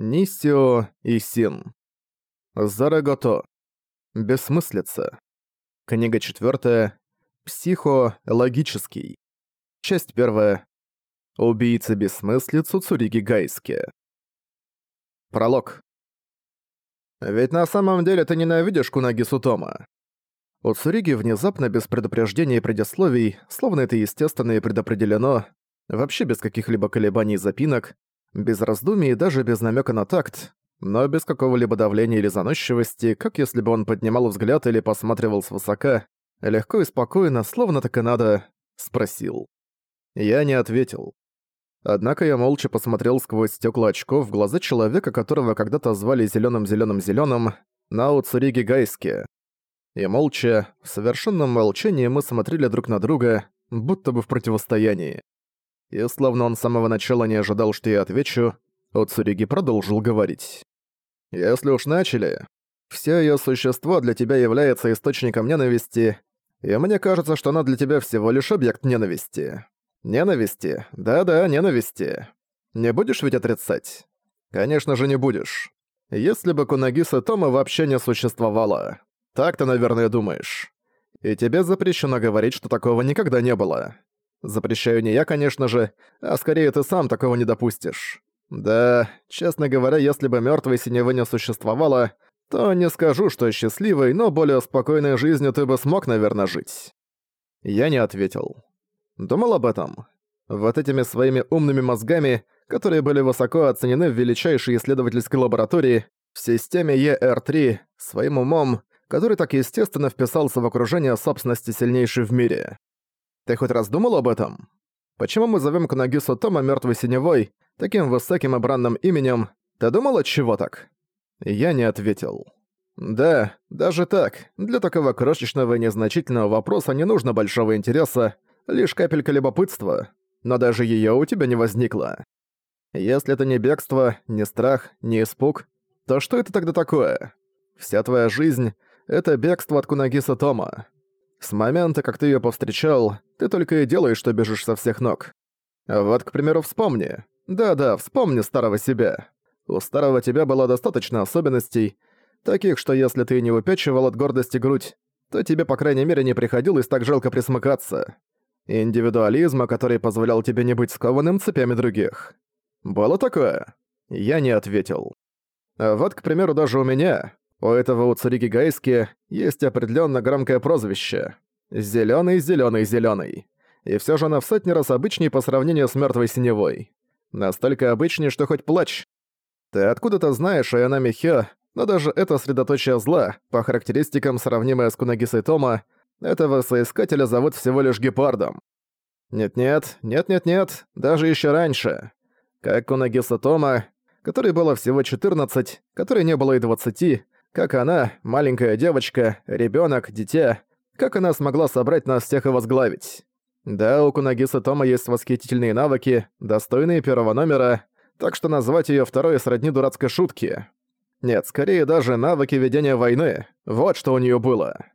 Нисио и Син. Зарагото. Бессмыслица. Книга четвертая. Психологический. Часть первая. Убийца бессмыслицу Цуриги Гайски. Пролог. Ведь на самом деле ты ненавидишь Кунаги Сутома. У Цуриги внезапно, без предупреждения и предисловий, словно это естественно и предопределено, вообще без каких-либо колебаний и запинок, без раздумий и даже без намека на такт, но без какого-либо давления или заносчивости, как если бы он поднимал взгляд или посматривал свысока, легко и спокойно, словно так и надо, спросил. Я не ответил. Однако я молча посмотрел сквозь стекла очков в глаза человека, которого когда-то звали зеленым зеленым зеленым Нао Цуриги Гайски. И молча, в совершенном молчании мы смотрели друг на друга, будто бы в противостоянии. И словно он с самого начала не ожидал, что я отвечу, Оцуриги продолжил говорить. «Если уж начали, все её существо для тебя является источником ненависти, и мне кажется, что она для тебя всего лишь объект ненависти. Ненависти? Да-да, ненависти. Не будешь ведь отрицать? Конечно же не будешь. Если бы Кунагиса Тома вообще не существовало. Так ты, наверное, думаешь. И тебе запрещено говорить, что такого никогда не было. Запрещаю не я, конечно же, а скорее ты сам такого не допустишь. Да, честно говоря, если бы мёртвой синевы не существовало, то не скажу, что счастливой, но более спокойной жизнью ты бы смог, наверное, жить. Я не ответил. Думал об этом. Вот этими своими умными мозгами, которые были высоко оценены в величайшей исследовательской лаборатории, в системе ER3, своим умом, который так естественно вписался в окружение собственности сильнейшей в мире. Ты хоть раз думал об этом? Почему мы зовем Кунагису Тома мертвой синевой, таким высоким и бранным именем? Ты думал, от чего так? Я не ответил. Да, даже так, для такого крошечного и незначительного вопроса не нужно большого интереса, лишь капелька любопытства, но даже её у тебя не возникло. Если это не бегство, не страх, не испуг, то что это тогда такое? Вся твоя жизнь это бегство от Кунагиса Тома. С момента, как ты её повстречал, ты только и делаешь, что бежишь со всех ног. Вот, к примеру, вспомни. Да-да, вспомни старого себя. У старого тебя было достаточно особенностей, таких, что если ты не выпячивал от гордости грудь, то тебе, по крайней мере, не приходилось так жалко присмыкаться. Индивидуализма, который позволял тебе не быть скованным цепями других. Было такое? Я не ответил. Вот, к примеру, даже у меня, у этого у Цуриги Гайски есть определенно громкое прозвище. Зеленый, зеленый, зеленый. И все же она в сотни раз обычнее по сравнению с мертвой синевой. Настолько обычнее, что хоть плачь. Ты откуда-то знаешь о Янами Хё, но даже это средоточие зла, по характеристикам сравнимое с Кунагисой Тома, этого соискателя зовут всего лишь гепардом. Нет-нет, нет-нет-нет, даже еще раньше. Как Кунагиса Тома, которой было всего 14, которой не было и 20, как она, маленькая девочка, ребенок, дитя, как она смогла собрать нас всех и возглавить? Да, у Кунагиса Тома есть восхитительные навыки, достойные первого номера, так что назвать ее второй сродни дурацкой шутки. Нет, скорее даже навыки ведения войны. Вот что у нее было.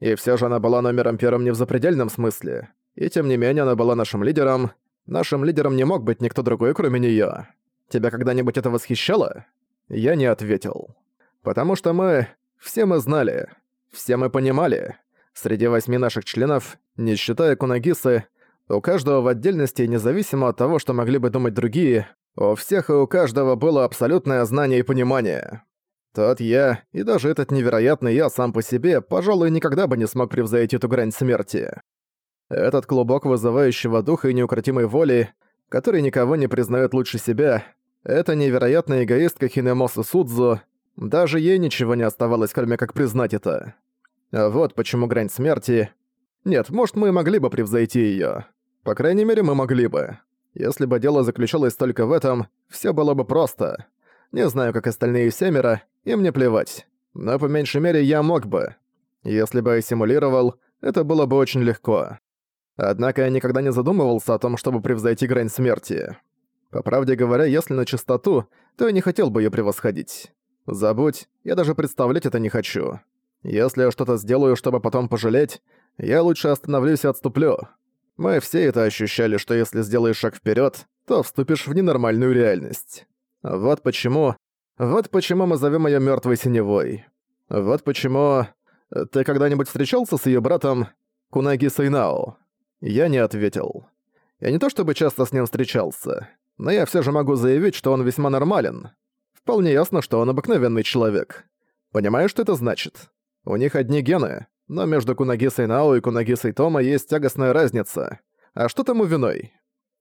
И все же она была номером первым не в запредельном смысле. И тем не менее она была нашим лидером. Нашим лидером не мог быть никто другой, кроме нее. Тебя когда-нибудь это восхищало? Я не ответил. Потому что мы... Все мы знали. Все мы понимали. Среди восьми наших членов, не считая Кунагисы, у каждого в отдельности, независимо от того, что могли бы думать другие, у всех и у каждого было абсолютное знание и понимание. Тот я, и даже этот невероятный я сам по себе, пожалуй, никогда бы не смог превзойти эту грань смерти. Этот клубок вызывающего духа и неукротимой воли, который никого не признает лучше себя, это невероятная эгоистка Хинемоса Судзу, даже ей ничего не оставалось, кроме как признать это. А вот почему грань смерти... Нет, может, мы могли бы превзойти её. По крайней мере, мы могли бы. Если бы дело заключалось только в этом, всё было бы просто. Не знаю, как остальные семеро, им не плевать. Но по меньшей мере я мог бы. Если бы я симулировал, это было бы очень легко. Однако я никогда не задумывался о том, чтобы превзойти грань смерти. По правде говоря, если на чистоту, то я не хотел бы её превосходить. Забудь, я даже представлять это не хочу. Если я что-то сделаю, чтобы потом пожалеть, я лучше остановлюсь и отступлю. Мы все это ощущали, что если сделаешь шаг вперед, то вступишь в ненормальную реальность. Вот почему... Вот почему мы зовем её мёртвой синевой. Вот почему... Ты когда-нибудь встречался с её братом Кунаги Сайнао?» Я не ответил. Я не то чтобы часто с ним встречался, но я всё же могу заявить, что он весьма нормален. Вполне ясно, что он обыкновенный человек. Понимаешь, что это значит? У них одни гены, но между Кунаги Сайнао и Кунаги Тома есть тягостная разница. А что тому виной?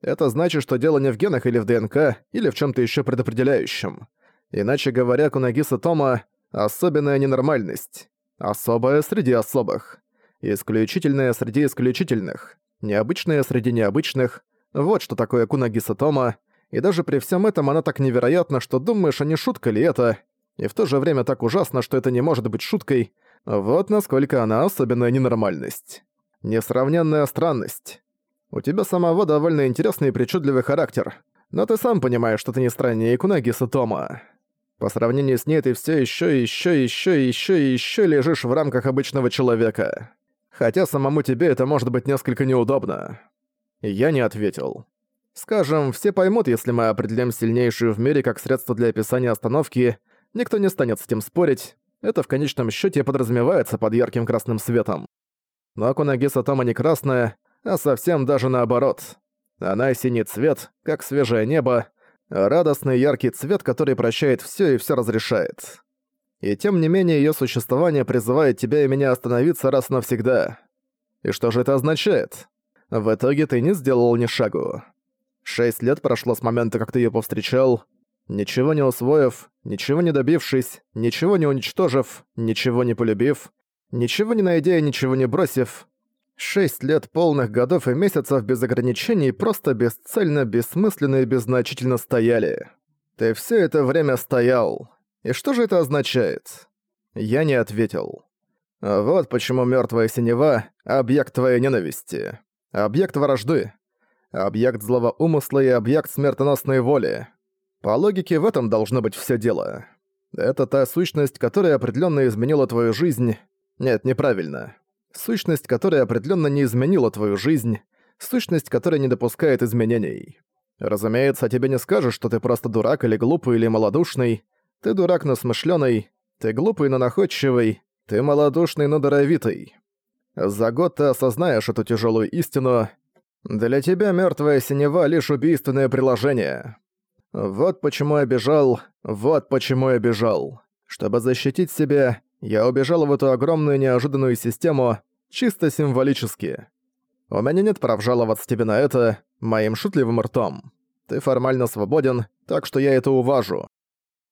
Это значит, что дело не в генах или в ДНК, или в чем то еще предопределяющем. Иначе говоря, Кунагиса Тома — особенная ненормальность. Особая среди особых. Исключительная среди исключительных. Необычная среди необычных. Вот что такое Кунагиса Тома. И даже при всем этом она так невероятна, что думаешь, а не шутка ли это? И в то же время так ужасно, что это не может быть шуткой. Вот насколько она особенная ненормальность. Несравненная странность. У тебя самого довольно интересный и причудливый характер, но ты сам понимаешь, что ты не страннее Кунагиса Тома. По сравнению с ней ты все еще, еще, еще, еще и еще лежишь в рамках обычного человека. Хотя самому тебе это может быть несколько неудобно. Я не ответил. Скажем, все поймут, если мы определим сильнейшую в мире как средство для описания остановки, никто не станет с этим спорить, это в конечном счете подразумевается под ярким красным светом. Но Акунагиса Тома не красная, а совсем даже наоборот. Она синий цвет, как свежее небо, радостный яркий цвет, который прощает все и все разрешает. И тем не менее ее существование призывает тебя и меня остановиться раз навсегда. И что же это означает? В итоге ты не сделал ни шагу. Шесть лет прошло с момента, как ты ее повстречал, ничего не усвоив, ничего не добившись, ничего не уничтожив, ничего не полюбив, ничего не найдя и ничего не бросив, Шесть лет полных годов и месяцев без ограничений просто бесцельно, бессмысленно и беззначительно стояли. Ты все это время стоял. И что же это означает? Я не ответил. Вот почему мертвая синева — объект твоей ненависти. Объект вражды. Объект злого умысла и объект смертоносной воли. По логике в этом должно быть все дело. Это та сущность, которая определенно изменила твою жизнь. Нет, неправильно. Сущность, которая определенно не изменила твою жизнь, сущность, которая не допускает изменений. Разумеется, тебе не скажешь, что ты просто дурак или глупый или малодушный. Ты дурак, но смышлёный, ты глупый, но находчивый, ты малодушный, но даровитый. За год ты осознаешь эту тяжелую истину. Для тебя мертвая синева — лишь убийственное приложение. Вот почему я бежал, вот почему я бежал. Чтобы защитить себя, я убежал в эту огромную неожиданную систему, чисто символически. У меня нет прав жаловаться тебе на это моим шутливым ртом. Ты формально свободен, так что я это уважу.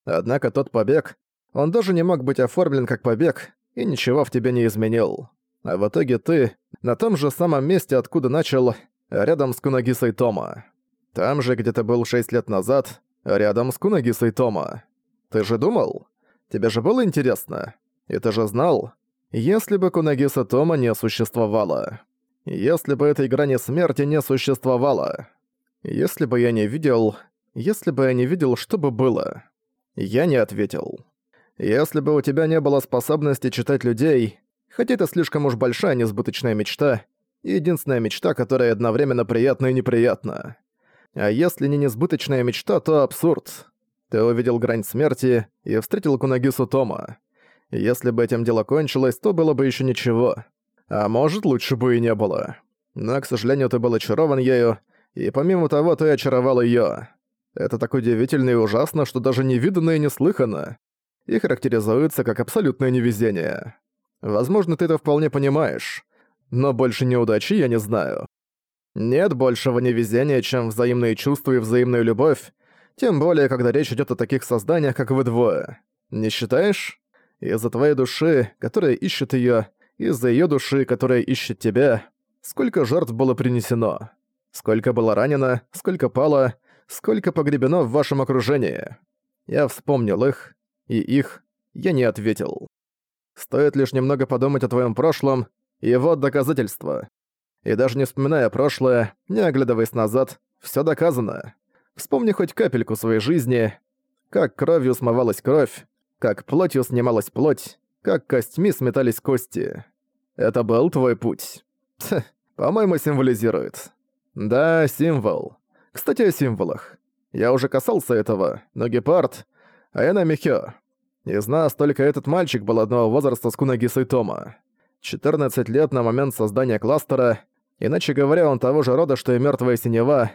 Однако тот побег, он даже не мог быть оформлен как побег, и ничего в тебе не изменил. А в итоге ты на том же самом месте, откуда начал, рядом с Кунагисой Тома. Там же, где ты был шесть лет назад, рядом с Кунагисой Тома. Ты же думал? Тебе же было интересно? И ты же знал, если бы Кунагиса Тома не существовало. Если бы этой грани смерти не существовало. Если бы я не видел... Если бы я не видел, что бы было. Я не ответил. Если бы у тебя не было способности читать людей, хотя это слишком уж большая несбыточная мечта, единственная мечта, которая одновременно приятна и неприятна. А если не несбыточная мечта, то абсурд. Ты увидел грань смерти и встретил Кунагису Тома. Если бы этим дело кончилось, то было бы еще ничего. А может, лучше бы и не было. Но, к сожалению, ты был очарован ею, и помимо того, ты очаровал ее. Это так удивительно и ужасно, что даже невиданно и неслыханно. И характеризуется как абсолютное невезение. Возможно, ты это вполне понимаешь. Но больше неудачи я не знаю. Нет большего невезения, чем взаимные чувства и взаимная любовь, тем более, когда речь идет о таких созданиях, как вы двое. Не считаешь? Из-за твоей души, которая ищет её, из-за её души, которая ищет тебя, сколько жертв было принесено, сколько было ранено, сколько пало, сколько погребено в вашем окружении. Я вспомнил их, и их я не ответил. Стоит лишь немного подумать о твоем прошлом, и вот доказательства. И даже не вспоминая прошлое, не оглядываясь назад, все доказано. Вспомни хоть капельку своей жизни, как кровью смывалась кровь, как плотью снималась плоть, как костьми сметались кости. Это был твой путь. по-моему, символизирует. Да, символ. Кстати, о символах. Я уже касался этого, но Гепард... А я на Михё. Из нас только этот мальчик был одного возраста с Кунаги Тома. 14 лет на момент создания кластера, иначе говоря, он того же рода, что и мертвая синева,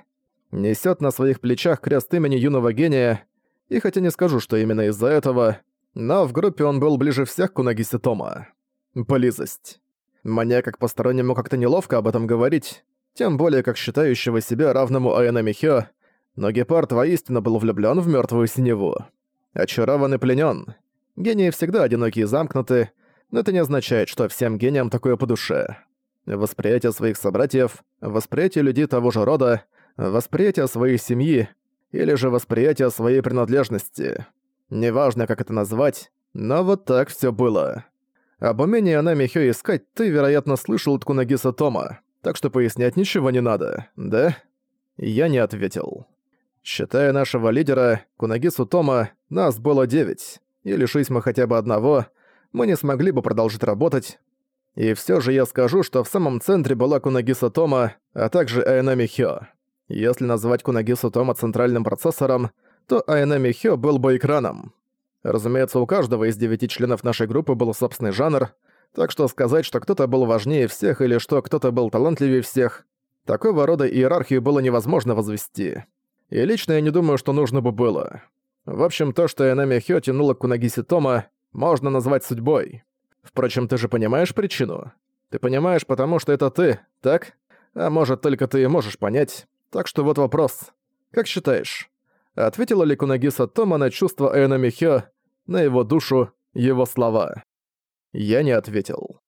несет на своих плечах крест имени юного гения, и хотя не скажу, что именно из-за этого, но в группе он был ближе всех к Кунаги Тома. Близость. Мне как постороннему как-то неловко об этом говорить, тем более как считающего себя равному Аэна Михё, но Гепард воистину был влюблён в мёртвую синеву. Очарован и пленён. Гении всегда одиноки и замкнуты, но это не означает, что всем гениям такое по душе. Восприятие своих собратьев, восприятие людей того же рода, восприятие своей семьи или же восприятие своей принадлежности. Неважно, как это назвать, но вот так всё было. Об умении она Михё искать ты, вероятно, слышал от Кунагиса Тома, так что пояснять ничего не надо, да? Я не ответил. Считая нашего лидера, Кунагису Тома, нас было девять, и лишись мы хотя бы одного, мы не смогли бы продолжить работать. И всё же я скажу, что в самом центре была Кунагиса Тома, а также Айнами Хё. Если назвать Кунагису Тома центральным процессором, то Айнами Хё был бы экраном. Разумеется, у каждого из девяти членов нашей группы был собственный жанр, так что сказать, что кто-то был важнее всех или что кто-то был талантливее всех, такого рода иерархию было невозможно возвести. И лично я не думаю, что нужно бы было. В общем, то, что Энами Хё тянула к Кунагиси Тома, можно назвать судьбой. Впрочем, ты же понимаешь причину? Ты понимаешь, потому что это ты, так? А может, только ты можешь понять. Так что вот вопрос. Как считаешь, Ответила ли Кунагиса Тома на чувство Эйна Михё, на его душу, его слова? Я не ответил.